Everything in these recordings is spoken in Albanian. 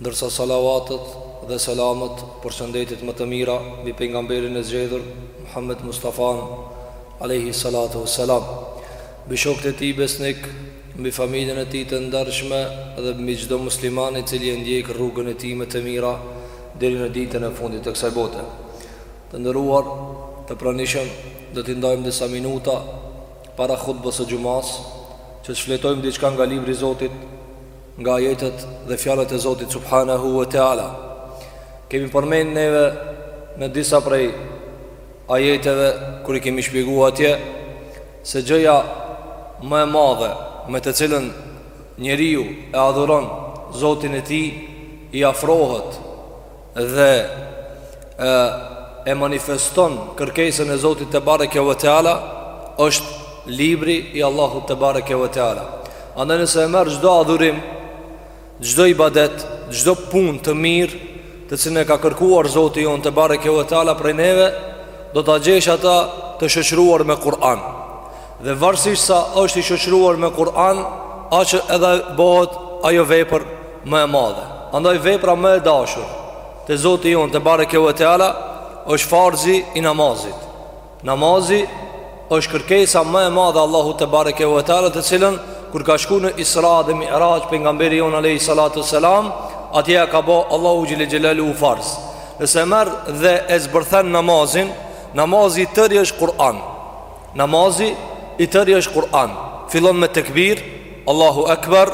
Ndërsa salavatet dhe selamet, përshëndetjet më të mira, mbi Pejgamberin e zgjedhur, Muhammed Mustafanë, alejhi salatu ue selam, mbi shokët e tij besnikë, mbi familjen e tij të ndershme dhe mbi çdo musliman i cili e ndjek rrugën e tij me të mira deri në ditën e fundit të kësaj bote. Të nderuar, të pranishëm, do t'i ndajmë disa minuta para hutbës së xhumasë, që të shfletojmë diçka nga Libri i Zotit, Nga ajetet dhe fjalët e Zotit subhanahu wa taala. Kemi përmend neve në disa prej ajeteve kur i kemi shpjegu atje se gjëja më e madhe me të cilën njeriu e adhuron Zotin e tij i afrohet dhe e manifeston kërkesën e Zotit tebareke ve teala është libri i Allahut tebareke ve teala andaj nëse e merr çdo adhurim çdo ibadet çdo punë të mirë të cilën e ka kërkuar Zoti jonë tebareke ve teala prej neve do ta gjesh ata të shoqëruar me Kur'an Dhe varësisht sa është i shoqëruar me Kur'an, aq edhe bëhet ajo vepër më e madhe. Andaj vepra më e dashur te Zoti jonë tebareke ve teala është farzi i namazit. Namazi është kërkesa më e madhe Allahut tebareke ve teala të cilën kur ka shku në Isra dhe Miraxh pejgamberi jonë alejhi salatu ue selam atje e ka bo Allahu xhele xhelaluhu farz nëse merr dhe e zbërthen namazin namazi i tëri është Kur'an Namazi i tëri është Kur'an Fillon me tekbir, Allahu Ekber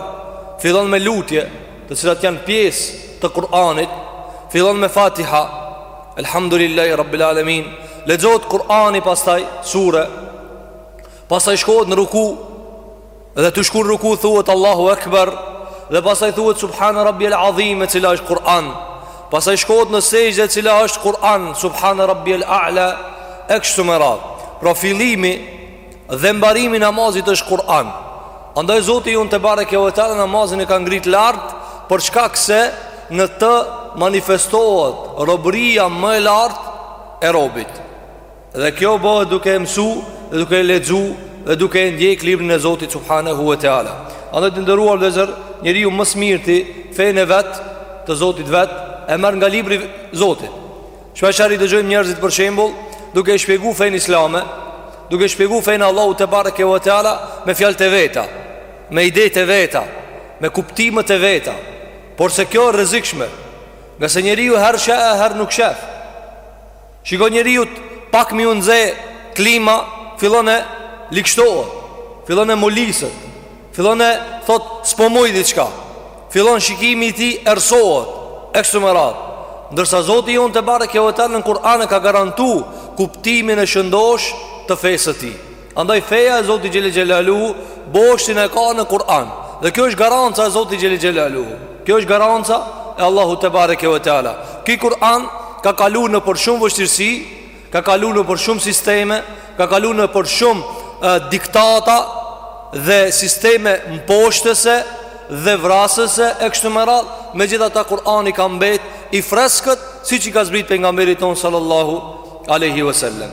Fillon me lutje Të cilat janë pjesë të Kur'anit Fillon me fatiha Elhamdulillahi Rabbil Alemin Lexohet Kur'ani pastaj sure Pastaj shkohet në ruku Dhe tu shku në ruku thuhet Allahu Ekber Dhe pastaj thuhet Subhane Rabbijel Adhim e cila është Kur'an Pastaj shkohet në sexhde e cila është Kur'an Subhane Rabbijel A'la E kështu me radhë Pra fillimi dhe mbarimi i namazit është Kur'an Andaj Zoti jonë tebareke ve teala namazin e ka ngrit lart Për shkak se në të manifestohet robëria më e lartë e robit Dhe kjo bëhet duke e mësu dhe duke e lexu dhe duke e ndjek librin e Zotit subhanahu wa taala. Andaj të nderuar vëllezër, njeriu më së mirti fenë e vet të Zotit vet e merr nga libri i Zotit. Shpesh i dëgjojmë njerëzit për shembull duke e shpjeguar fenë islame, duke shpjeguar fenë e Allahut tebareke wa taala me fjalët e veta, me idetë e veta, me kuptimet e veta. Porse kjo e rrezikshme, ngase njeriu herë shef, herë nuk shef. Shiko njeriut pak mi u nxe klima fillon e likshtohet. Fillon e moliset. Fillon e thot s'po moj diçka. Fillon shikimi i tij errësohet. Ekstu me radhë. Ndërsa Zoti jonë tebareke ve teala në Kur'an e ka garantu kuptimin e shëndoshë të fesë së tij. Andaj feja e Zotit xhel-le xhelaluhu boshtin e ka në Kur'an Dhe kjo është garanca e Zotit xhel-le xhelaluhu Kjo është garanca e Allahu tebareke ve teala Ky Kur'an ka kalu nëpër shumë vështirësi Ka kalu nëpër shumë sisteme Ka kalu nëpër shumë e, diktata Dhe sisteme mposhtëse Dhe vrasëse e kështu me radhë Megjithatë Kur'ani ka mbet I freskët siç i ka zbrit pejgamberit tonë Sallallahu alejhi ve sel-lem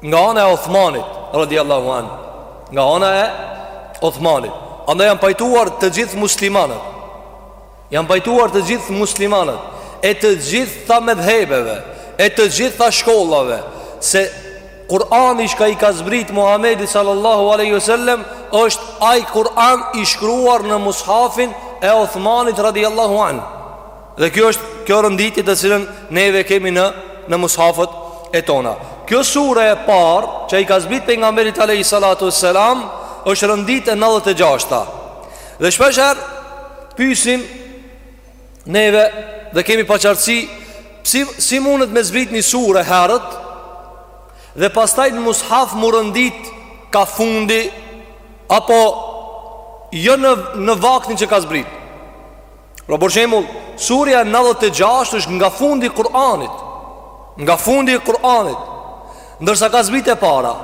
Nga ana e Uthmanit, radiallahu an Nga ana e Uthmanit Andaj janë pajtuar të gjithë muslimanët Janë pajtuar të gjithë muslimanët E të gjitha medhhebeve E të gjitha shkollave Se Kur'ani çka i ka zbrit Muhammedit sallallahu aleyhi sallem është ai Kur'an i shkruar në mushafin e Othmanit radiallahu an Dhe kjo është kjo rënditje të cilën neve kemi në në mushafët e tona. Kjo sure e parë që i ka zbrit pejgamberit alayhi salatu selam është rënditë e 96-ta. Dhe shpesh herë pysim neve dhe kemi paqartësi si si mundet me zbrit një sure herët dhe pastaj në mushaf m'u rëndit ka fundi apo jo në në vaktin që ka zbrit. Pra për shembull, surja 96 është nga fundi i Kur'anit. Nga fundi i Kur'anit. Ndërsa ka zbrit e para.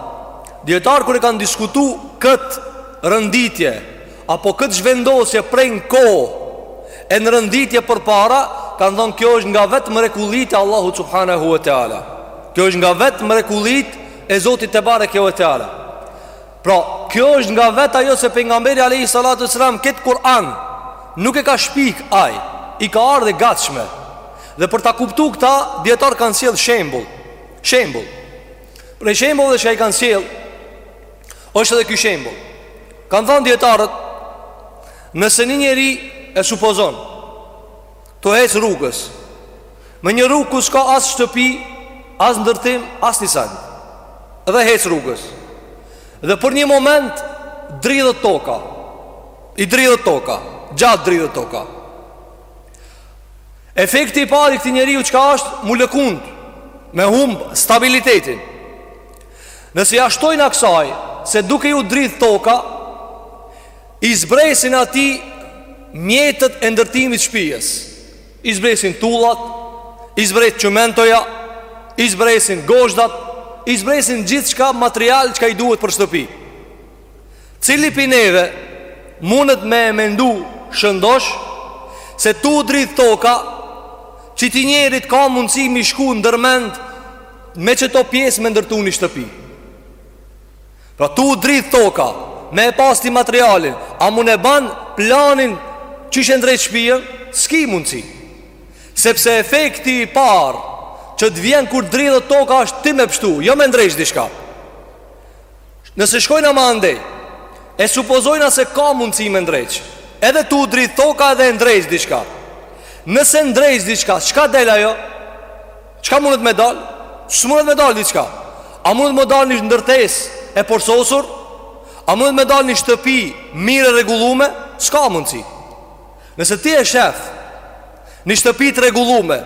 Dijetarët kur e kanë diskutu këtë rënditje apo këtë zhvendosje prej në kohë e në rënditje përpara, kanë thonë kjo është nga vetë mrekullitë e Allahut subhanahu wa taala. Kjo është nga vetë mrekullitë e Zotit tebareke ve teala. Pra, kjo është nga vetë ajo se pejgamberi alayhi salatu wasalam këtë Kur'an nuk e ka shpik ai, i ka ardh e gatshme. Dhe për ta kuptu këta, dijetarët kanë sjell shembull. Shembull. Prej shembujve çka i kanë sjell është edhe ky shembull. Kanë thënë dijetarët, nëse një njeri e supozon Tu hec rrugës Në një rrugë ku s'ka as shtëpi As ndërtim, as një sen Dhe hec rrugës Dhe për një moment Dridhet toka I dridhet toka Gjatë dridhet toka Efekti i parë i këtij njeriu çka është M'u lëkund Me humbë stabilitetin Nëse ia shtojna ksaj Se duke iu dridh toka I zbresin atij mjetet e ndërtimit shpijës I zbresin tullat I zbret çimentoja I zbresin gozhdat I zbresin gjithçka material çka i duhet për shtëpi Cili pi neve mundet me e mendu shëndosh Se tu dridh toka Që atij njerit ka mundësi mi shku ndërmend Me qëto pjesë me ndërtu një shtëpi Pra tu u dridh toka Me e pas ti materialin A mun e ban planin Qysh e ndreq shpijën S'ki mundësi Sepse efekti i parë Që të vjen kur dridhet toka është ti me pshtu Jo me ndreq diçka Nëse shkojna ma andej E supozojna se ka mundësi me ndreq Edhe tu u dridh toka edhe e ndreq diçka Nëse ndreq diçka Çka del ajo Çka mundet me dal? S'mundet me dal diçka. A mundet me dal një ndërtesë e porsosur? A mundet me dal një shtëpi mirë e rregullume? S'ka mundësi. Nëse ti e shef një shtëpi të rregullume,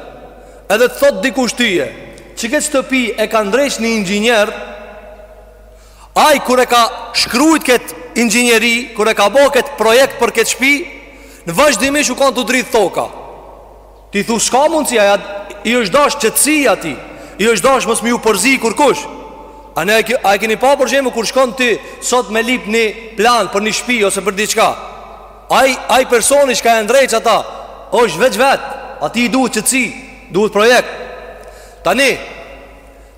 edhe të thotë dikush tyje, që këtë shtëpi e ka ndreq një inxhinier, ai kur e ka shkrujt këtë inxhinieri, kur e ka ba këtë projekt për këtë shpi, në vazhdimisht u kanë tu dridh toka. Ti thu s'ka mundësi aja i është dash qetësi atij, i është dash mos me iu përzi kurkush. A ne a e kemi pa për shembull kur shkon ti sot me lip një plan për një shpi ose për diçka. Ai ai personi çka e ndreq ata është veç vet. Atij i duhet qetësi, duhet projekt. Tani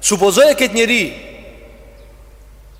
supozoje këtë njeri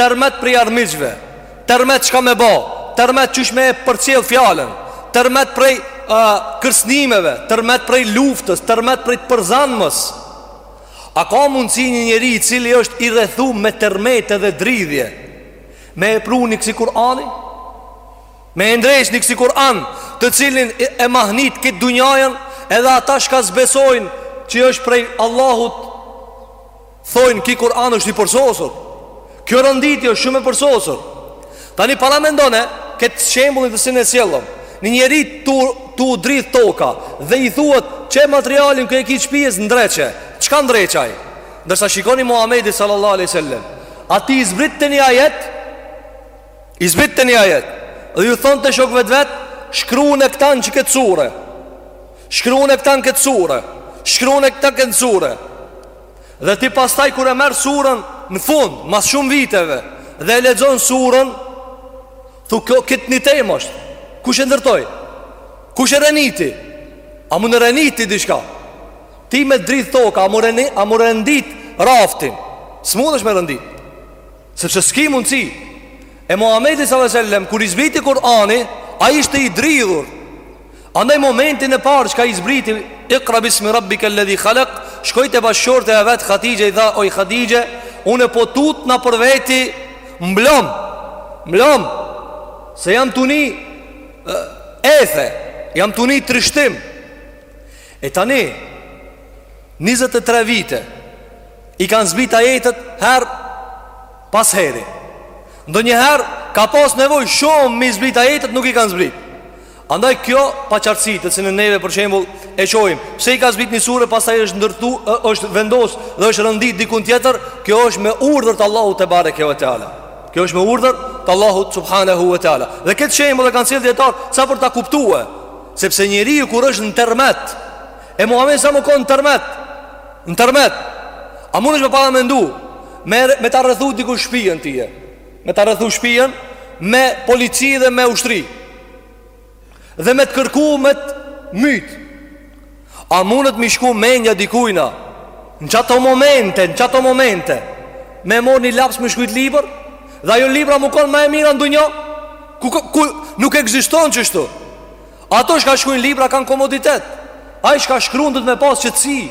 Tërmet prej armiqve Tërmet çka me ba Tërmet qysh me e përcjell fjalën Tërmet prej uh, kërsnimeve Tërmet prej luftës Tërmet prej të përzanmës A ka mundësi një njeri i cili është i rrethu me tërmete dhe dridhje Me e pru një kësi Kur'ani Me e ndreq një kësi Kur'an Të cilin e mahnit këtë dunjajën Edhe ata çka s'besojnë Që është prej Allahut Thojnë ky Kur'an është i përsosur. Kjo renditje është shumë e përsosur. Tani paramendone këtë shembullin të cilin e sjellëm. Një njeri tu u dridh toka dhe i thuhet qe materialin ku e ki shpijës ndreqe. Çka ndreq ai? Ndërsa shikoni Muhamedi sallallahu alaihi wasallam, atij i zbritte një ajet, i zbritte një ajet. Dhe ju thonte shokëve të vet, shkrune këta në qëkëtë sure Shkrune këta në këtë sure Shkrune këta këtë sure Dhe ti pastaj kur e merr surën në fund, mas shumë viteve dhe e lexon surën, thu kjo krejt një temë është. Kush e ndërtoi? Kush e renditi? A mund të rendit ti diçka? Ti me dridh toka, a mund reni, a mund rendit raftin? S'mundesh me rendit. Sepse s'ki mundsi. E Muhamedi sallallahu alajhi wasallam kur i zbriti Kur'ani, ai ishte i dridhur. Andaj momentin e parë çka i zbriti Ikra bismi rabbike ledhi khalek Shkoi te bashkëshortja e vet Hatixhe i tha oj Hatixhe Unë po tutna për veti Mblom Mblom Se jam tu ni Ethe Jam tu ni trishtim E tani 23 vite I kanë zbrit ajetet Her Pas heri Ndonjëherë Ka pas nevojë shumë Mi zbrit ajetet nuk i kanë zbrit Andaj kjo paqartësi të cilën neve për shembull e shohim, pse i ka zbrit një sure pastaj është ndërtu, është vendos dhe është rëndit diku tjetër, kjo është me urdhër të Allahut tebareke ve teala. Kjo është me urdhër të Allahut subhanahu ve teala. Dhe këtë shembull e kanë sjell dijetarët sa për ta kuptuar, sepse njeriu kur është në termet, e Muhamedi a.s. u kon në termet, në termet. A mundesh me paramendu me me ta rrethu dikush shpijën ti? Me ta rrethu shpijen me polici dhe me ushtri. Dhe me të kërku me të myt. A mundet mi shku menja dikujna? Në qato momente, në qato momente. Me mor një laps me shkujt libër dhe ajo libra me kon ma e mira n'dynja ku, ku, ku nuk ekziston qështu. Ato çka shkrujnë libra kanë komoditet. Ai çka shkrun dhet me pas qetësi.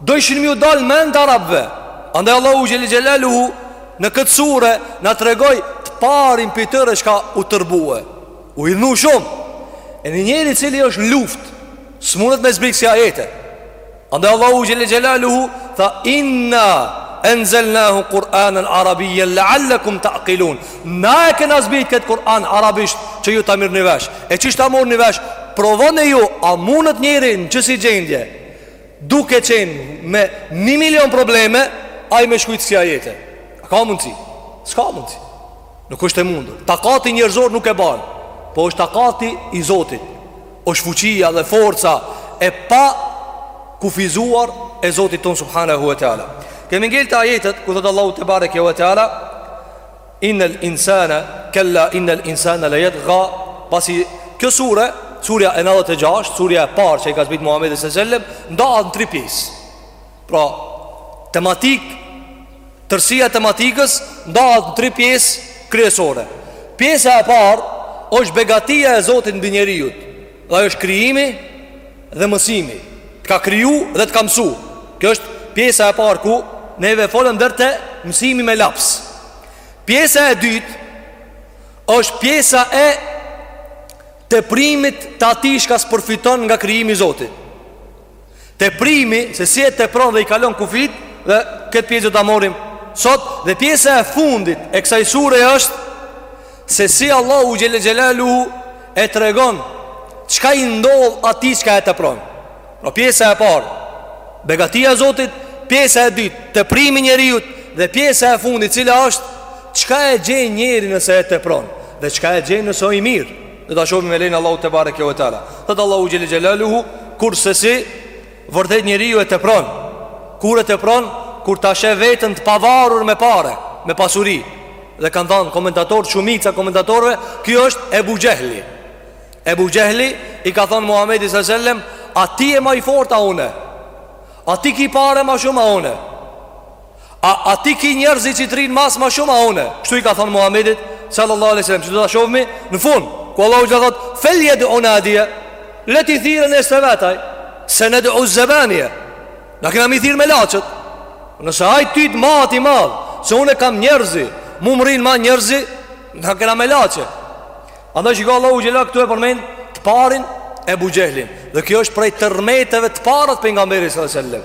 Dojshin me ju dal ment arabëve. Andaj Allahu xhel xelaluhu në këtë sure na tregoi të parin pej tyre çka u tërbue. U idhnu shumë. E një njeri i cili është në luftë, s'mundet me zbrit ksi ajete. Andaj Allahu xhel xelaluhu tha inna anzalnahu quranan arabiyyan la'allakum ta'qilun. Na e kena zbrit këtë Kur'an arabisht që ju ta mirni vesh. E çish ta morni vesh? Provone ju, a mundet njeri në qësi gjendje? Duke qenë me një milion probleme, ai me shkujt ksi ajete. A ka mundësi? S'ka mundësi. Nuk është e mundur. Takati njerëzor nuk e ban. Po është takati i Zotit. është fuqia dhe forca e pakufizuar e Zotit tonë subhanehu ve teala. Kemi ngel te ajetet, ku thotë Allahu tebareke ve teala, Innel insane kella innel insane le jatga Pasi kjo sure, surja e nadhet e gjashtë, surja e parë që i ka zbrit Muhammedit a.s. Ndahet në tri pjesë Pra, tematik, tërsia e tematikës Ndahet në tri pjesë kryesore Pjesa e parë është begatia e Zotit mbi njeriut Dhe ajo është krijimi dhe mësimi të ka kriju dhe të ka mësu kjo është pjesa e parë ku neve folëm deri te mësimi me laps pjesa e dytë është pjesa e teprimit të atij çka s'përfiton nga krijimi i zotit teprimi se si e tepron dhe i kalon kufit dhe këtë pjesë do ta marrim sot dhe pjesa e fundit e kësaj sure është Se si Allahu Xhele Xhelaluhu e tregon Çka i ndodh atij çka e tepron Pra pjesa e parë Begatia e Zotit Pjesa e dytë Teprimi i njeriut Dhe pjesa e fundit cila është Çka e gjen njeri nëse e tepron Dhe çka e gjen nëse o i mirë Do ta shohmi me lejen Allahu tebareke ve teala Thotë Allahu Xhele Xhelaluhu Kurrsesi Vërtet njeriu e tepron. Kur e tepron, kur ta sheh veten të pavarur me pare, me pasuri. Dhe kanë thënë komentatorë, shumica komentatorëve, ky është Ebu Xhehli. Ebu Xhehli i ka thënë Muhamedit sallallahu alajhi wasallam, "A ti je ma i fortë a unë? A ti ki pare ma shumë a unë?" A a ti ki njerëzi që t'rrinë mas ma shumë a une? Kështu i ka thonë Muhamedit sallallahu alaihi wasallam, që do ta shohmi në fund. Ku Allahu xhel thot, "Fel jed'u nadijeh" Le ti thirr nesë e veta, sened'u zebanije. Na kena mi thirr melaqet. Nëse ai ty t'mahet i madh, se unë kam njerëzi, mu më rrin ma njerëzi, na kena melaqe. Andaj shiko Allahu xhela këtu e përmend të parin Ebu Xhehlin. Dhe kjo është prej tërmeteve të parat pejgamberit sallallahu alaihi wasallam.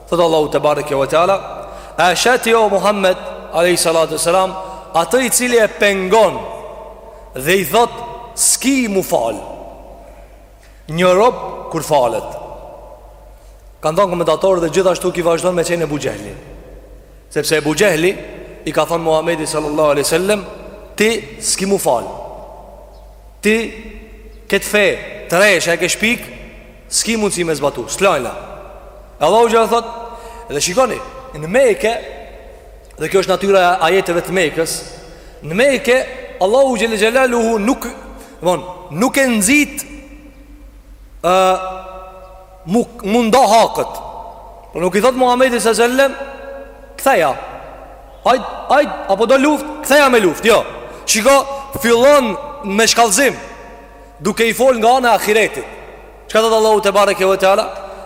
Thotë Allahu tebareke ve teala A e sheh ti o Muhammed Alejhi salatu selam Atë i cili e pengon Dhe i thot S'ki m'u fal Një rob kur falet Kanë thonë komentatorë dhe gjithashtu ky vazhdon me qenë Ebu Xhehli Sepse Ebu Xhehli I ka thonë Muhammedit sallallahu aleyhi sallem Ti s'ki m'u fal Ti këtë fe Të rrejshme e ke shpikë S'ki mundësi me zbatu, s'lojna E Allahu Xhele thot Dhe shikoni, në meke Dhe kjo është natyra e ajeteve të mekës Në meke, Allahu Xhele Xhelaluhu nuk bon, Nuk e nxit uh, Mendo hak Por nuk i thot Muhammedit alejhi selam Ktheja Ai, ai po do luft, ktheja me luft Jo, shiko, fillon me shkallzim Duke i fol nga ana e ahiretit. Çka thot Allahu tebareke ve teala?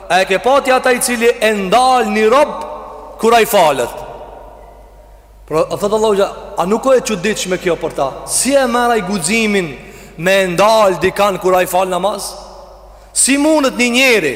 A e ke pa ti ata i cili e ndal një rob kur ai falet? Por thot Allahu, a nuk o e çuditshme kjo për ta? Si e merr ai guximin me ndal dikan kur ai fal namaz? Si mundet një njeri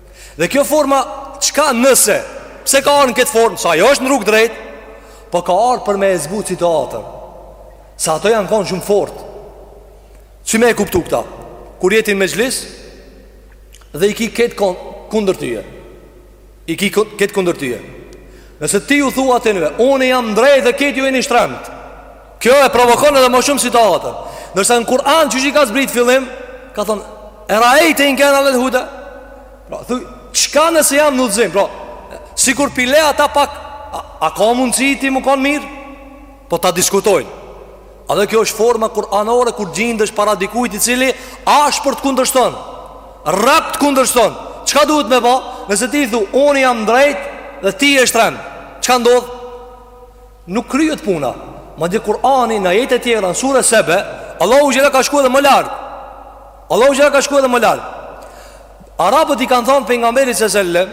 Dhe kjo forma çka nëse pse ka ardh në këtë formë, se ajo është në rrugë drejt, po ka ardh për me e zbut situatën. Se ata janë kanë shumë fort. Që me e kuptu këta? Kur je ti n'mexhlis dhe i ki krejt kon, kundër tyje. I ki krejt kundër tyje. Nëse ti u thua atyneve, unë jam drejt dhe krejt ju jeni shtremt. Kjo e provokon edhe ma shumë situatën. Ndërsa në Kur'an qysh i ka zbrit fillim, ka thon E raejte in kane alel huda. Pra, thu, çka nëse jam në udhëzim? Pra, sikur po i le ata pak a, a ka mundësi ti mu kanë mirë? Po ta diskutojmë. Edhe kjo është forma kuranore kur gjindesh para dikujt i cili ashpër të kundërshton, rrebt të kundërshton. Çka duhet me ba? Nëse ti thu, unë jam drejt dhe ti je shtremt. Çka ndodh? Nuk kryhet puna Madje Kurani në ajete tjera në sure Sebe Allahu xhelle ka shku edhe më lart Allahu xhelle ka shku edhe më lart Arabët i kanë thonë Pejgamberit se sellem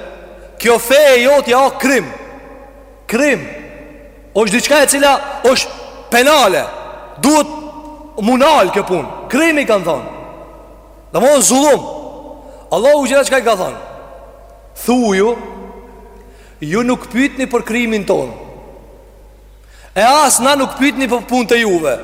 Kjo fe e jotja krim Krim është diçka e cila është penale Duhet mu nal kjo punë Krim i kanë thonë Domethënë zullum Allahu xhelle çka i ka thonë Thuju Ju nuk pytni për krimin tonë E as na nuk pytni për punt e juve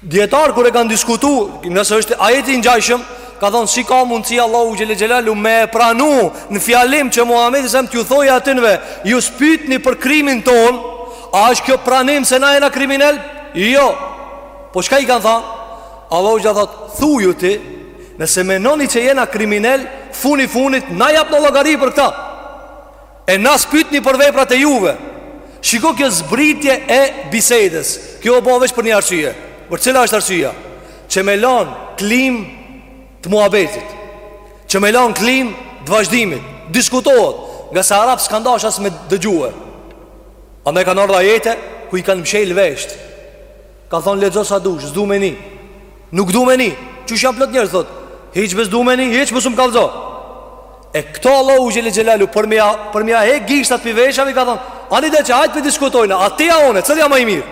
Dijetarët kur e kanë diskutu Ngase është ajeti i ngjajshëm Kanë thonë si ka mundësi Allahu xhelle xhelaluhu Me e pranu në fjalim që Muhammedi sem t'ju thojë atyneve Ju s'pytni për krimin tonë A është kjo pranim se na jena kriminel Jo Po çka i kanë thonë Allahu xhelle thotë Thuju ti Nëse menoni që jena kriminel Funi funit Na japim llogari për këta E na s'pytni për veprat e juve Shiko kjo zbritje e bisedës Kjo o bo veç për një arsye Por cila është arsyja Që me lan klimë të muhabetit Që me lan klimë të vazhdimit Diskutohet Ngase arabët s'kanë dasht as me dëgjue Andaj kanë ardh ajete Ku i kanë mshel veshët Kanë thonë lexo sa dush, s'du me ni Nuk du me ni Qysh janë plot njerëz, thot Hiç be s'du me ni, hiç mos um kallzo E këta Allahu xhelle xhelaluhu Për me ja, për me ja hjek gishtat prej veshve i ka thonë, ani de qe hajt po diskutojna A ti a unë, cili a ma i mirë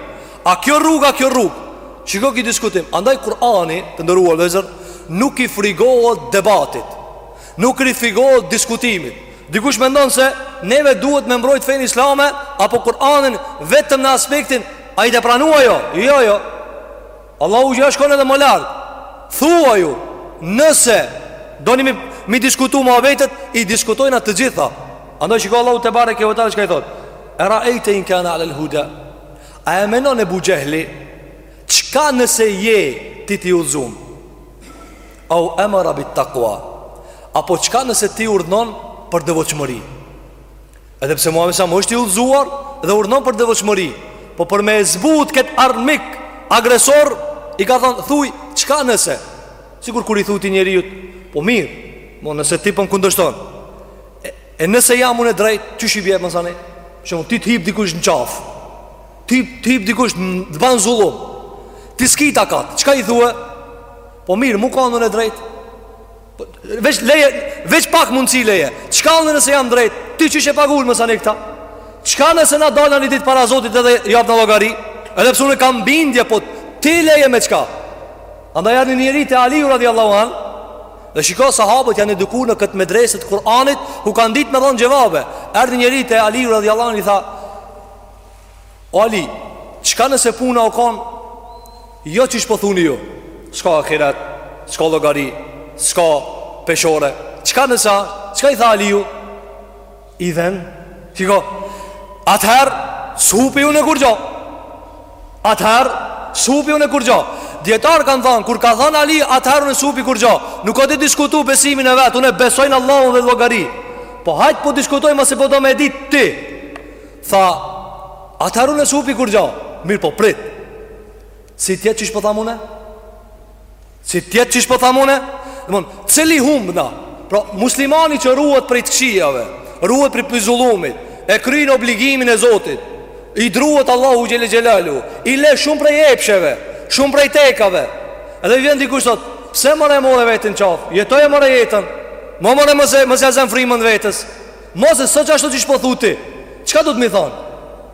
A kjo rrugë, a kjo rrugë Shiko ky diskutim Andaj Kurani, të nderuar vllezër Nuk i frigohet debatit Nuk i frigohet diskutimit. Dikush mendon se neve duhet me mbrojt fenë islame apo Kur'anin vetëm në aspektin a je tu pranu a jo? Jo, jo. Allahu xhelle shkon edhe më lart. Thuaju, nëse doni mi, mi diskutu ma vetët, i diskutojna të gjitha. Andaj shiko Allahu tebareke ve teala çka i thotë. E raejte in kane alel huda. A e menon Ebu Xhehli, çka nëse je ti i udhzum? Au emara bit takua Apo çka nëse ti urdhnon për devotshmëri Edhe pse Muhammed alejhi selam është i udhëzuar dhe urdhnon për devotshmëri Po për me e zbut këtë armik agresor I ka thonë thuj çka nëse Sikur kur i thu ti njeriut Po mirë Mo nëse ti po më kundërshton e, e nëse jam unë n'drejt Qysh i bje masanej Për shembull ti të hip dikush në qafë Ti të hip dikush të ban zullum Ti s'ki takat Çka i thue Po mirë, mu kan unë n'drejt Veç, leje, veç pak mundësi leje Çka e nëse jam drejt Ti qysh e pagun masanej këta Çka nëse na dalna një ditë para zotit edhe japna llogari Edhe pse unë kam bindje po Ti leje me çka Andaj erdh një njeri te Aliu radiallahu anhu Dhe shiko sahabët janë eduku në këtë medrese të Kur'anit Ku kanë ditë me dhonë xhevape Erdh ni njeri te Aliu radiallahu anhu i tha O Ali, çka nëse puna u kon Jo qysh po thuni ju S'ka ahiret, s'ka llogari S'ka peshore Çka nëse, çka i tha Aliu I dhen Shiko Atëher, s'hupi unë kurgjo Atëher, s'hupi unë kurgjo Dijetarët kanë thanë, kur ka thanë Ali Atëher unë s'hupi kurgjo Nuk o tu diskutu besimin e vet Unë besoj në Allahun dhe llogari Po hajt po diskutojm masi po do me dit ti Tha, atëherë unë s'hupi kurgja. Mirëpo, prit. Si t'jetë qysh po tham une? Si t'jetë qysh po tham une? Dhe mund, cili humbna? Pra, muslimani që ruhet prej të këqijave, ruhet prej, prej zullumit, e kryn obligimin e Zotit, i druhet Allahut xhelle xhelaluhu, i le shumë prej epsheve, shumë prej tekave, edhe vjen dikush thot, pse more more veten n'qafë, jetoje more jetën, mo more mos ja, mos ja zen frymën vetes, Masi s'është ashtu qysh po thu ti. Çka do të më thon?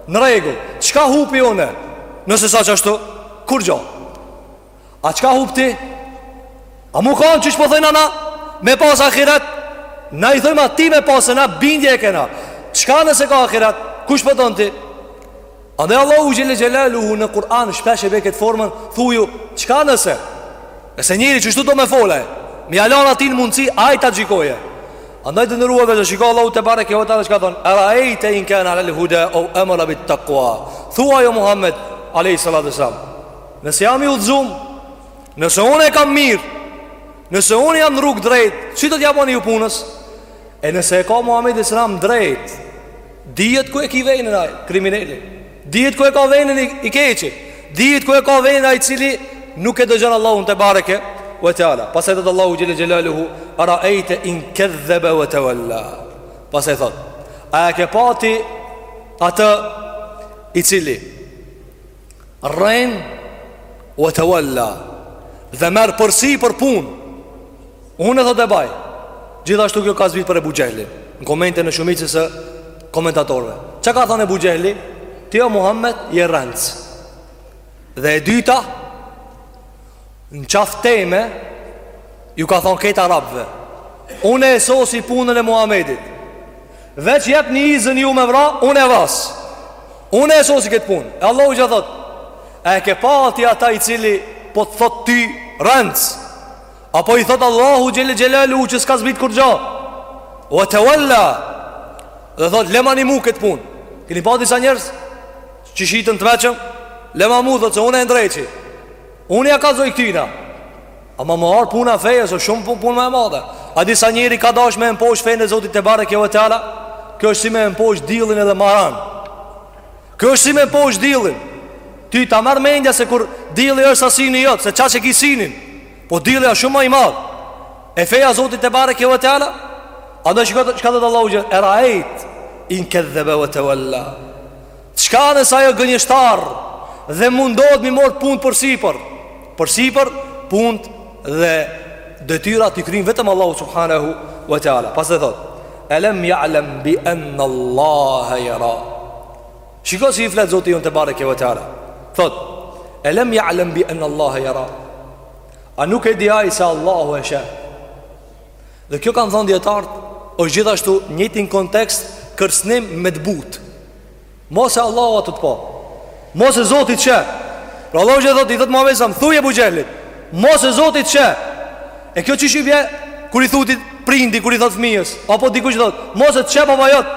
Në rregull, çka hupi unë? Nëse s'është ashtu, kurgjo. A çka hup ti? A mu kan çish po thojna na? Me pas ahiret? Na i thojm atij me pas na bindje e kena. Çka nëse ka ahiret? Ku shpëton ti? Andaj Allahu xhelle xhelaluhu në Kur'an shpesh e bje këtë formën Thuju, çka nëse? Nëse njeri kështu do me fol ai Me ia lon atij mundësi, ai ta gjykojë Andaj të nderuar dhe shiko Allahu tebareke ve teala çka thot Eraejte in kane alel huda eu emera bit takua Thuaj o Muhammed, alejhi salatu ve selam Nëse jam i udhëzum Nëse unë e kam mirë Nëse unë jam në rrugë të drejtë Si do t'ja bani ju punës E nëse e ka Muhammedi alejhi selam drejt Dihet ku e ki venin ai krimineli. Dihet ku e ka venin i, i keqi. Dihet ku e ka venin ai i cili nuk e dëgjon Allahun te bareke ve teala. Pastaj thot Allahu xhelle xhelaluhu ara aita in kadhaba wa tawalla. Pastaj thot a e ke pa ti atë i cili rren wa tawalla dhe merr përsipër punë. Unë, thotë, e baj. Gjithashtu kjo ka zbrit për Ebu Xhehlin në komentin e shumicës së komentatorëve. Çka ka thonë Ebu Xhehli? Ti o Muhammed je rrenc. Dhe e dyta, Në qafë teme. Ju ka thonë krejt arabve: Unë e sosi punën e Muhammedit. Veç jepni izën ju me vra Unë e vras, unë e sosi ketë punë E Allahu çka thot: E ke pa ti ata i cili Po të thot ty rrenc, apo i thot Allahut xhele xhelaluhu që s'ka zbrit kurgjo, wa tawalla Dhe thot lemani mu ketë punë Keni pa disa njerëz që shiten të mençëm. Lema mu thot se unë e ndreqi Unë ja kallzoj këtina. Ama more puna e fesë o shumë punë ma e madhe. A di sa njeri ka dash me e mposht fenë e Zotit tebareke wa taala? Kjo është si me e mposht diellin edhe ma rand. Kjo është si me e mposht diellin. Ty ta marrë mendja se kur dielli është sa sini jote, se ça që ki sinin. Po dielli është shumë ma i madh. E feja e Zotit tebareke wa taala. A do shikot çka thot Allahu: Eraejte in kedhdhebe wa tawalla Çka nëse ai o gënjeshtar dhe mundohet m'i marr punët përsipër? Përsipër punët dhe detyrat i kryn vetëm Allahu subhanahu wa taala. Pastaj thot: "Alam ya'lam bi anna Allah yara." Shiko si i flet Zoti jonë tebareke wa taala. Thot: "Alam ya'lam bi anna Allah yara." A nuk e di ai se Allahu e sheh? Dhe kjo kanë thonë dijetarët, është gjithashtu në të njëjtin kontekst kërcënim me të butë. Mos se Allahu a tu të pa. Mos se Zoti t'sheh. Pra Allahu çka thot, i thot Muhammed Sam, thuj Ebu Xhehlit: Mos se Zoti t'sheh. E kjo qysh i bje? Kur i thu ti prindi, kur i thot fëmijës apo dikush thot: Mos se të sheh baba jot.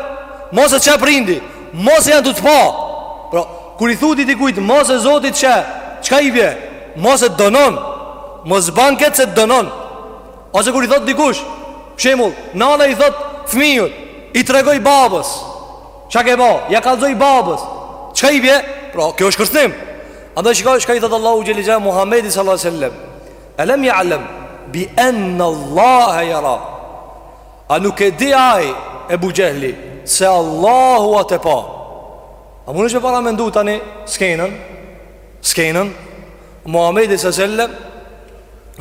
Mos se të sheh prindi. Mos se janë tu të pa. Pra, kur i thu ti dikujt: Mos se Zoti t'sheh, çka i bje? Mos se të dënon. Mos ban ket se të dënon Ose kur i thot dikush, për shembull, nana i thot fëmijës, i tregoj babës. Çka ke ba? Ja kallzoj babës. Çka i bie? Pra, kjo është kërcënim. Andaj shiko çka i thot Allahu xhele xhelaluhu Muhamedit sallallahu alaihi wasallam. Alam ya'lam bi an Allah yara. A nuk e di ai Ebu Xhehli se Allahu a tu e pa. A mundesh me paramendu tani skenën? Skenën? Muhamedi sallallahu alaihi wasallam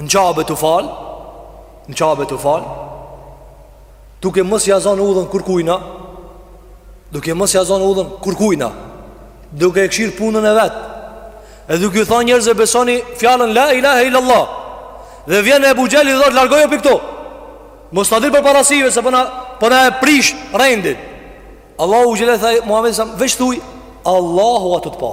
në Qabe tu u fal, në Qabe tu u fal, duke mos ia zonë udhën kurkujna, duke mos ia zonë udhën kurkujna, duke e kshyr punën e vet. Edhe duke ju thonë njerëzve besoni fjalën la ilaha illallah. Dhe vjen Ebu Xhehli dhe thotë largohu prej këtu. Mos na dil përpara syve se po na po na e prish rendin. Allahu xhele i tha Muhamedit sa veç thuj Allahu a tu të pa.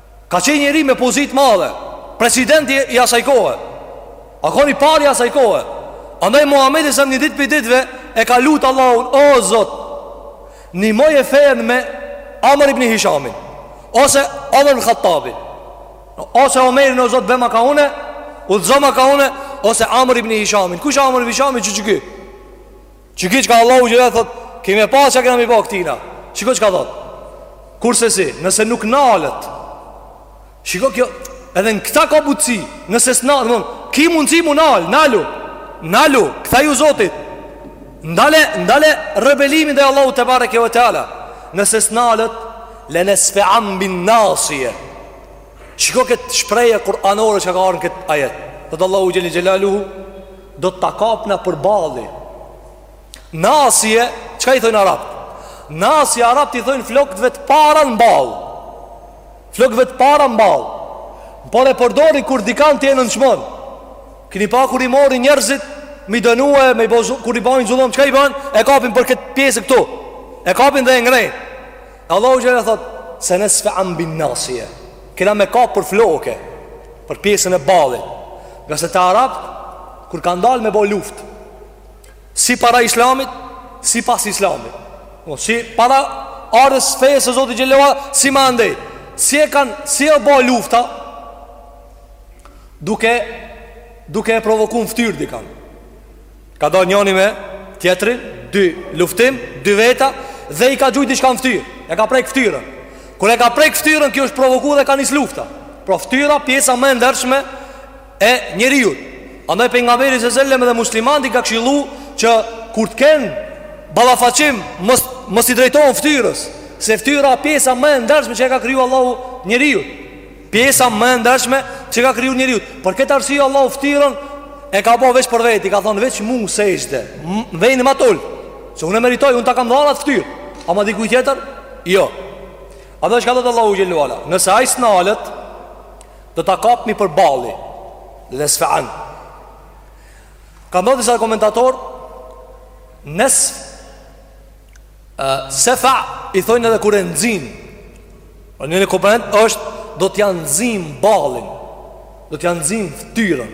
Ka qenë njeri me pozitë madhe Presidenti i asaj kohe A kon i pari asaj kohe Andaj Muhammedi alejhi selam një dit prej ditve E ka lutë Allahun O Zot Nimoje fenë me Amr ibn Hishamin Ose Omer ibn Khattabin Ose Omerin o Zot bema ka une Udhëzoma ka une Ose Amr ibn Hishamin Kush Amr ibn Hishamin që që ky Shiko çka Allahu xhela thot, ki me pa çka kena me i ba këtina. Shiko çka thot. Kurrsesi, nëse nuk nalet. Shiko kjo, edhe në këta ka butësi, nëse s'na, thon, ki mundësi mu nal, nalu. Nalu, ktheju Zotit. Ndale, ndale rebelimin ndaj Allahut tebareke ve teala. Nëse s'nalet, le nesfa'an bin nasiya. Shiko këtë shprehje kuranore që ka ardh në këtë ajet. Thot Allahu xhela xhelaluhu Do ta kapna për balli. Nasje, çka i thojnë arab? Nasje arabt i thojnë flokëve të para në ball. Flokëve të para në ball. Por e përdori kur dikan ti e nënçmon. Kini pa kur i morrin njerëzit me i dënue, me i bo zu, kur i bajnë zullum, çka i bajnë? E kapin për këtë pjesë këtu. E kapin dhe e ngrejnë. Allahu xhele thot Se nesfe'an bin nasje Kena me kap për floke Për pjesën e ballit Ngase te arabt Kur kan dalë me bo luft Si para islamit Si pas islamit po, Si para ardhjes fesë së Zotit xhele ve ala Si ma andej Si e kanë Si u bo lufta Duke Duke e provoku n'ftyrë dikan Ka dal njoni me tjetrin Dyluftim, dy veta Dhe i ka gjujt diçka në ftyr E ka prek ftyrën Kur e ka prek ftyrën, kjo është provoku dhe ka nis lufta Pra ftyra pjesa më e ndershme E njeriut Andaj pejgamberi alejhi selam edhe muslimant i ka kshillu Që kur të ken Ballafaqim mos, mos i drejtohen ftyrës Se ftyra pjesa më e ndershme që e ka kriju Allahu njeriut Pjesa më e ndershme që ka kriju njeriut. Për këtë arsye Allahu ftyrën e ka bo veç për veti, ka thon veç mu sexhde vyn me ta ul. Se unë e meritoj, unë ta kam dhan atë ftyr. Ama dikujt tjetër? Jo. Andaj çka thot Allahu xhele ve ala. Nëse ai s'nalet do ta kapmi për balli. Nesfan. Kan thon disa komentator nes Sefa i thojnë edhe kur e nxin. Po një komponent është do t'ja nxim ballin. Do t'ja nxim fytyrën.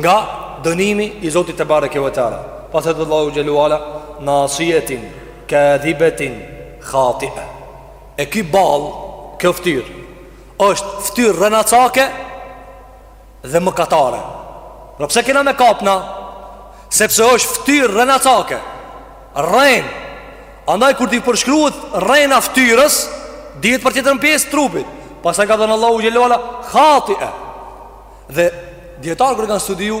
Nga dënimi i Zotit tebareke ve teala. Pastaj thot Allahu xhele ve ala nasiyetin kadhibatin khati'a. E ky ball, kjo fytyrë është fytyrë rrenacake dhe mëkatare. Pra pse kena me kap na? Sepse është fytyrë rrenacake. Rren. Andaj kur t'i përshkruhet rrena ftyrës, dihet për tjetrën pjesë të trupit. Pastaj ka thënë Allahu xhel-le ue ala khatie. Dhe dijetarët kur e kanë studiu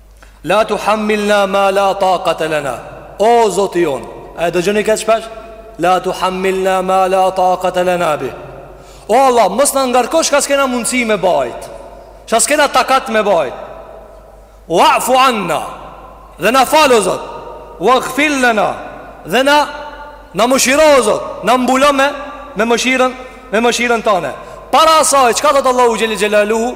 La tu hammilna ma la taqat lana. O Zoti jonë, a e dëgjoni këtë shpesh? La tu hammilna ma la taqat lana bi. O Allah, mos na ngarkosh çka s'kena mundësi me bajt. Çka s'kena takat me bajt. Wa'fu anna. Dhe na fal o Zot. Waghfir lana. Dhe na na mëshiro o Zot, na mbulo me me mëshirën, me mëshirën tënde. Para asaj, çka thotë Allahu xhel-le xhelaluhu?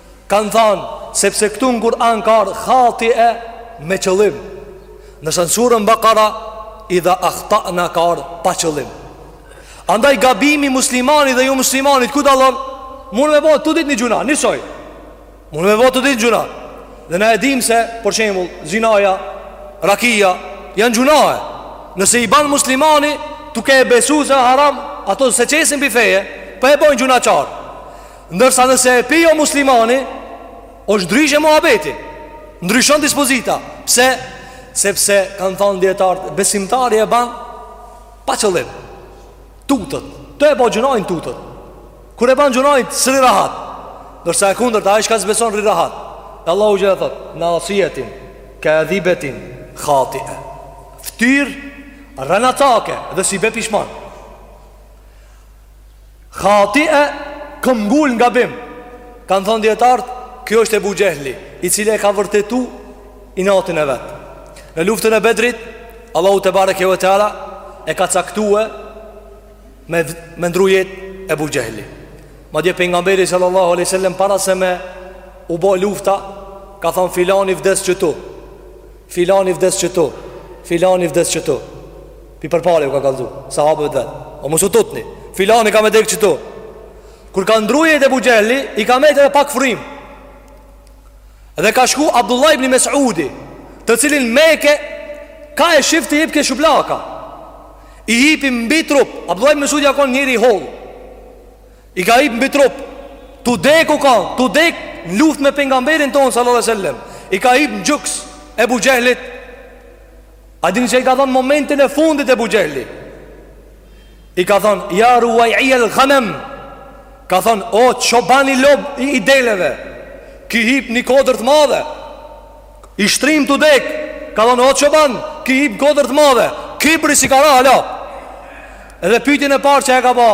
Kanë thanë, sepse këtu në Kur'an ka ardhë khatie me qëllim. Në s në suren Bekara, idha ahtana ka ardhë pa qëllim. Andaj gabimi i muslimanit dhe i jomuslimanit, ku dallon? Munen me bo të dytë një gjunah, njësoj. Munen me bo të dytë një gjunah. Dhe na e dimë se, për shemull, zinaja, rakia, janë gjunahe. Nëse i ban muslimani, tuke besu se haram, ato s'e qesin prej feje, por e bojnë gjunahqar. Ndërsa nëse e pi jomuslimani është ndryshe muhabeti Ndryshon dispozita Pse? Sepse kanë thonë dijetarët Besimtari e ban Pa qëllim Tutet Tu e bo gjunahin tutet Kur e ban gjunahin s'rri rahat Ndërsa e kundërta ai çka s'beson rri rahat E Allahu xhel-le thotë Nasijetin Kadhibetin Khatie Ftyrë Rrenacake Dhe s'i bie pishman Khatie këmbëngul n'gabim Kanë thonë dijetarët Kjo është Ebu Xhehli I cili e ka vërtetu inatin e vet Në luftën e Bedrit Allahu tebareke ue teala E ka caktue Me, me ndrujet Ebu Xhehli Madje Pejgamberi sallallahu alejhi ue selem Para se me u bo lufta Ka thonë filani vdes qëtu Filani vdes qëtu Filani vdes qëtu Pi përpara u ka kallzu Sahabëve të vet O mos u tutni Filani ka me dek qëtu Kur ka ndrujet Ebu Xhehli I ka metë edhe pak frymë Dhe ka shku Abdullah ibn Mesudi Të cilin n'Mekë Ka e shifke i jepke shuplaka I hypi mbi trup Abdullah ibn Mesudi a kon njeri i hollë I ka hyp mbi trup Tu dek u ka Tu dek në luft me Pejgamberin tonë Sallallahu alaihi wasallam. I ka hyp në gjoks Ebu Xhehlit A dini çë i ka thonë momentin e fundit Ebu Xhehli I ka thonë Ja ruejji el ghanem Ka thonë o çoban i lop i, i deleve Ki hyp një kodër të madhe I shtrim tu dek Ka thonë o çoban Ki hyp kodër të madhe Kibri s'i ka ra hala Edhe pyetjen e parë që e ka ba,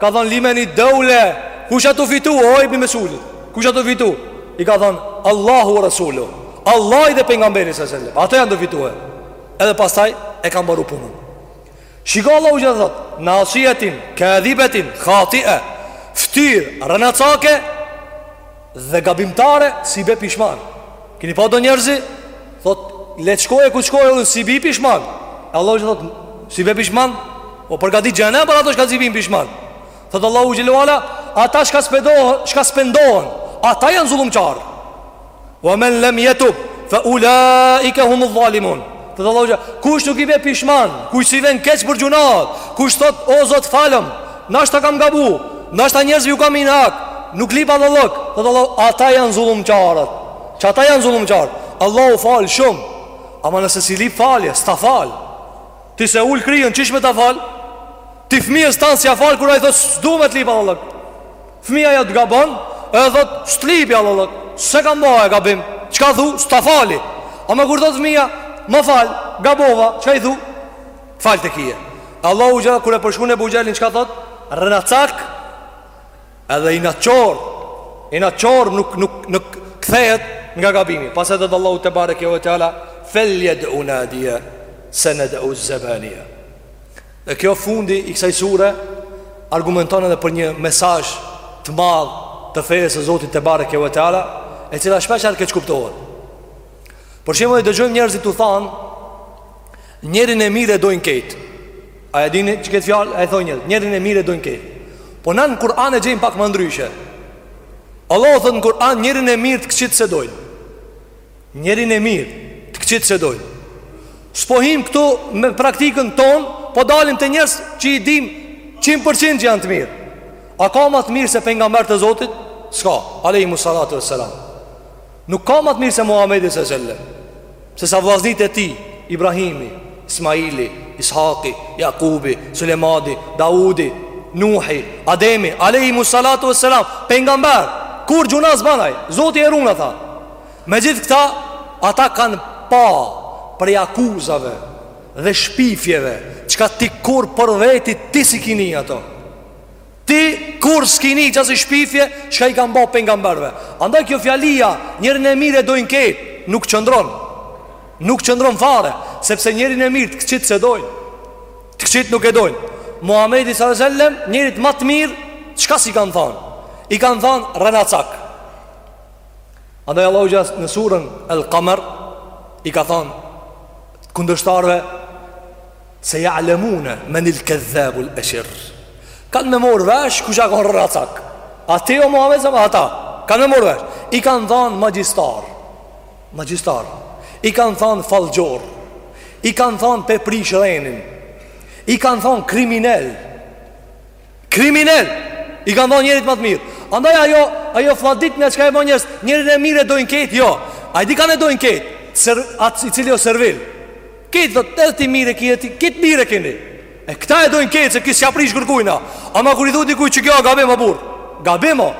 ka thënë limeni deule, kush ato fitu o ibn Mesudi? Kush a tu fitu? I ka thënë Allahu we Resulu, Allahu dhe pejgamberi s.a.s.. Ato janë tu fitue. Edhe pastaj e kanë mbaru punën. Shiko Allahu që thot, nasiatin, kadhibatin, khati'a, ftyr, rrenacake, Dhe gabimtare s'i be pishman Keni pa do njerëz Thot le shkoj e ku shkoj edhe s'i bi pishman E Allahu që thot s'i be pishman O përgatit xhehnem për ata çka s'i bin pishman Thot Allahu xhele ala Ata çka s'pendohen Çka s'pendohen Ata janë zullumqarë Wa men lem jetub Fa ulaike humu dhalimun Thot Allahu xhele ala Kush nuk i be pishman Kush s'i vjen keq për gjunahet Kush thot o zot falëm Nashta kam gabu, nashta njerëzve ju kam hi n'hak, nuk lip hallallëk, thot Allahu, ata janë zullumqarët. Që ata janë zullumqarë. Allahu fal shumë, ama nëse s'i lip falje, s'ta fal. Ti s'e ul kryen, qysh me ta fal? Ti fëmijës tand s'ja fal kur ai thot s'du me të lip hallallëk. Fëmija ja të gabon, e thot s'lipi hallallëk. S'e kam bo e gabim. Çka thu? S'ta fali. Ama kur thot fëmija, më fal, gabova, çka i thu? Falë t'e kije Allahu xhele kur e përshkrun Ebu Xhehlin Çka thot? Rrenacak Edhe inatçor Inatçor nuk, nuk, nuk kthehet nga gabimi Pastaj thot Allahu tebareke we teala Feljed'u nadije Sened'u zebanije Dhe kjo fundi i kësaj sure Argumenton edhe për një mesazh Të madh Të fesë së Zotit tebareke we teala E cila shpeshherë keqkuptohet Për shembull i dëgjojmë njerëzit tu thanë Njerin e mirë e dojnë kejt A e dini që këtë fjalë A e thojn njerëz Njerin e mirë e dojnë kejt Po na në Kur'an e gjejmë pak më ndryshe Allahu thotë në Kur'an Njerin e mirë të këqijt s'e dojnë Njerin e mirë të këqijt s'e dojnë S'po him këtu me praktikën ton Po dalim te njerëz që i dim 100% që janë të mirë A ka ma të mirë se pejgamberët e Zotit S'ka, alejhimu salatu we selam Nuk ka ma të mirë se Muhamedi sallallahu alaihi wasallam. Sesa vllaznit e tij, Ibrahimi, Ismaili, Ishaki, Jakubi, Sulejmani, Daudi, Nuhi, Ademi, alejhimu salatu we selam, pejgamber, kurrë gjunah s'bajnë, Zoti i run ata. Me gjithë këta, ata kanë pa prej akuzave dhe shpifjeve, çka ti kurrë për veti ti s'i kini ato. Ti kurrë s'kini çasi shpifje çka i kanë bo pejgamberve Andaj kjo fjalia njerin e mirë e dojnë kejt nuk qëndron Nuk qëndron fare Sepse njerin e mirë të këqijt s'e dojnë Të këqijt nuk e dojnë Muhamedit s.a.s. njerit ma të mirë Çka s'i kanë thanë I kanë thanë rrenacak Andaj Allahu xh.sh. në surën El Kamer I ka thanë Kundërshtarve Se ja'lemune men il kedhebu l'eshir Kanë me morrë vesh kush a konë rrencak A ti o Muhammed sam a ata Kanë me morrë vesh I kanë thanë magjistar Magjistar I kanë thanë fallxhor I kanë thanë pe prish renin I kanë thanë kriminel Kriminel I kanë thënë njerit ma të mirë Andaj ajo, ajo fladit nga çka e bon njerëz Njerit e mirë e dojnë krejt, jo A e di kan e dojnë krejt Sër, Atë i cili o servil Këtë thotë edhe ti mirë e ke Këtë mirë e keni E këta e dojnë krejt se ky s'ja prish kërkujna Ama kur i thot dikuj që kjo a gabim o burrë Gabim o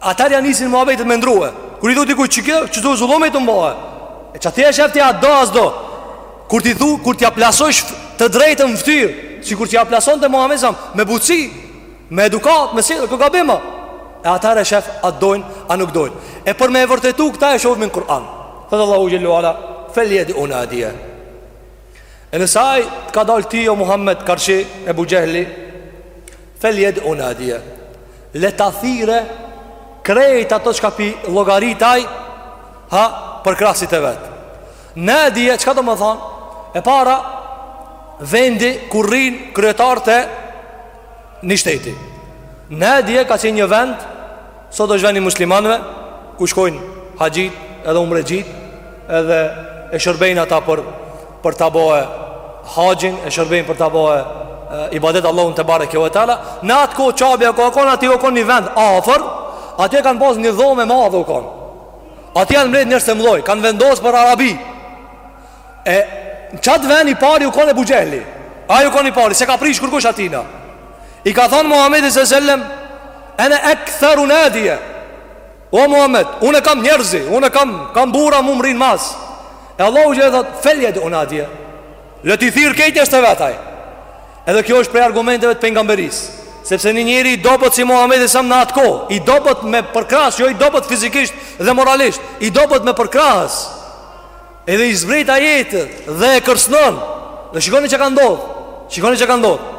Ata ja nisin muhabetet me ndrue. Kur i thotë dikuj që kjo, çdo zullum e të mbahe. E qaty e shef ti a do a s'do. Kur t'i thu, kur t'ia plasësh të drejtën në fytyr, sikur t'ia plaste Muhamedi sam me butsi, me edukat, me si, ke gabim. E atëhere e shef a dojn, a nuk dojn. E për me e vërtetu këta e shohim në Kur'an. Thot Allahu xhelle ue ala, "Feljed'u nadije." E nëse të ka dalë ti o Muhammed Karshi Ebu Xhehli Feljed'u nadije Le ta thirre krejt ato çka pi llogarit ai ha, përkrahsit e vet. Nadije, çka do me thonë, e para vendi ku rrinë kryetarët e një shteti. Nadije ka qenë një vend, sot është vendi muslimanve, ku shkojnë haxhin edhe umre gjithë, edhe e shërbejnë ata për për ta bo haxhin e shërbejnë për ta bo ibadet Allahun tebareke ve teala në atë kohë Qabja ka kon aty u kon një vend afër aty kanë pas një dhomë e madhe u kon aty janë mbledh njerëz të mëdhoj kanë vendos për Arabi e qat vend i pari u kon Ebu Xhehli ai u kon i pari s'e ka prish kurkush atina i ka thon Muhamedi sallallahu alaihi wasallam ana aktharu nadia O Muhammed, unë e kam njerëzi, unë e kam, kam burra mu më rrinë mas. E Allahu xhel thotë, feljed'u nadije. Le t'i thirrë kejt njerzt e vet ai. Edhe kjo është prej argumenteve të pejgamberisë. Sepse një njeri i dobët si Muhammedi sam në atë kohë, i dobët me përkrahës, jo i dobët fizikisht dhe moralisht, i dobët me përkrahës. Edhe i zbret ajeti dhe e kërcnon. Dhe shikoni ça ka ndodhë, shikoni ça ka ndodhë.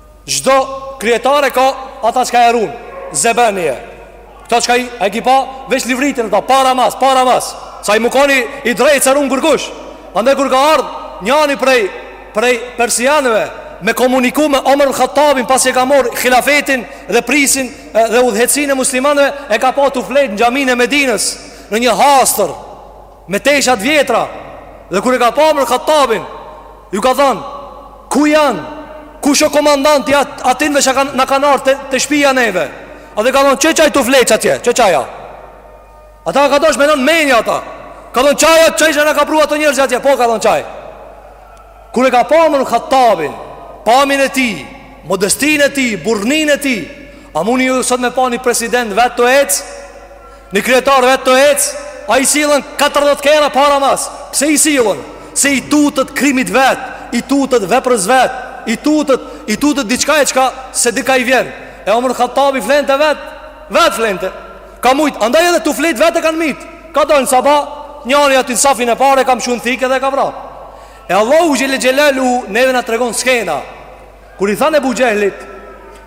Çdo kryetar e ka ata çka e run. Zebanie. Këta çka i ki pa veç livritin ata para mas, para mas. Se ai m'u kon i drejtë s'e run kërkush. Andaj kur ka ardh njani prej prej persianëve me komuniku me Omer ibn Hattabin pasi e ka marr hilafetin dhe prisin e, dhe udhëheqësinë e muslimanëve e ka pa tu fjet në xhaminë e Medinës në një hasër. Me tesha të vjetra Dhe kur e ka pa Omer Khattabin Ju ka thonë Ku janë Ku është komandanti at, atynve që kan, na kanë ardhë te, te shpia neve Edhe ka thonë Qe qaj tu flejt atje Qe qaj a Ata ka dasht me i lënë menja ata Ka thonë qaj atë qaj që na ka pru ata njerëz atje Po ka thonë qaj Kur e ka pa Omer Khattabin Pamjen e tij Modestinë e tij Burrninë e tij A muni ju sot me pa një president vetë tu ec Një kryetar vetë tu ec, ai i sillen 40 kerra para mas. Pse i sillen? Se i tutet krimit vet, i tutet veprës vet, i tutet, i tutet diçka e çka se dika i vjen. E Omer Khattabi flente vetë, vetë flente. Ka mujtë, andaj edhe tu flejt vetë e kanë mytë. Ka dal në sabah, njani aty n'safin e parë, ka mshu n'thikë dhe e ka vra. E Allahu xhele xhelaluhu, neve na tregon skena. Kur i thanë Ebu Xhehlit,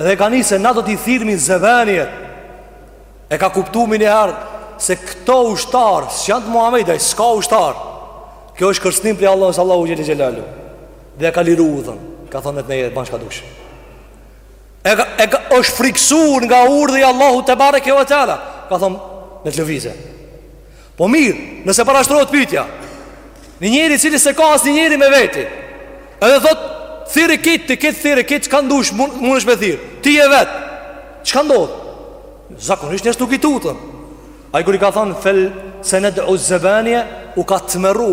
Dhe ka ni se na do t'i thirrim zebanijet E ka kuptu menjëherë Se këto ushtarë S'janë të Muhammedit, ai s'ka ushtarë Kjo është kërcënim prej Allahut, Allahu xhele xhelaluhu Dhe e ka liru udhën Ka thonë të nejë, ban çka dush E, ka, e ka, është frikësu nga urdhri i Allahu tebareke ve teala Ka thonë në të lëvize Po mirë, nëse parashtrohet pyetja, një njeri i cili s'e ka asnjë njeri me veti, edhe thot thirri kit, ti kit thirri kit, çka dush mundesh me thirr? Ti je vet. Çka ndodh? Zakonisht njerëz nuk i tuten. Ai kur i ka thënë fel senedu zebanie, u ka tmerru.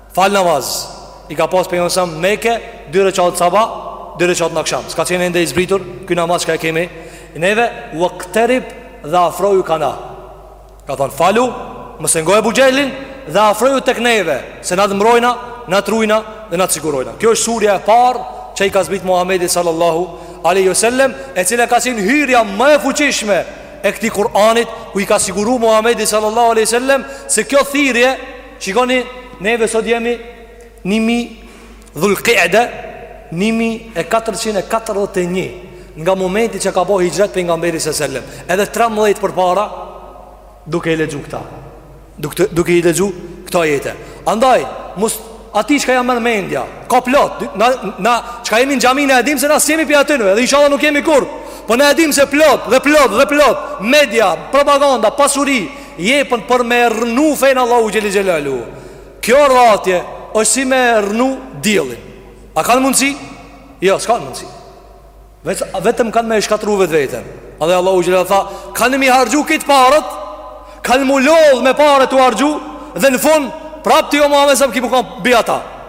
Fal namaz I ka pas pejgamberi sa n'Mekë dy rekat sabah, dy rekat n'aksham. S'ka qenë ende i zbritur ky namaz që e kemi neve waqtarib dhe afroju kah na. Ka thon falu, mos e ngo Ebu Xhehlin dhe afroju tek neve, se na të mbrojna, na t'rujna dhe na të sigurojna. Kjo është surja e parë që i ka zbrit Muhamedi sallallahu alaihi wasallam, e cila ka qenë hyrja më e fuqishme e këtij Kur'anit ku i ka siguru Muhamedi sallallahu alaihi wasallam se kjo thirrje Shikoni, neve sot jemi ni mijë dhulka'de, ni mijë e 441, nga momenti që ka bo hijret pejgamberi së sellem, edhe 13 përpara, duke i lexu këta, duke, duke i lexu këta ajete. Andaj, mos, atij çka ja merr mendja, ka plot, na, na çka jemi në xhami na e dim se na s'jemi prej atynve, dhe inshallah nuk jemi kurrë, po na e dim se plot, dhe plot, dhe plot, media, propaganda, pasuri, Jepen për me rrënu fejn e Allahu xhele xhelaluhu Kjo orvatje është si me rrënu diellin A kanë mundësi? Jo, s'kanë mundësi Vet, Vetëm kanë me e shkatërru vetveten Edhe Allahu xhele tha Kanë me i harxhu krejt paret Kanë mu lodhë me paret tu harxhu Dhe në fund Prap ti o Muhammed Sëmë ki mu kanë mbi ata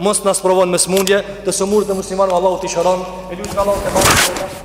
Mos na sprovon me smundje të sëmurët muslimanë Allahu t'i shëron E lus Allahu të barë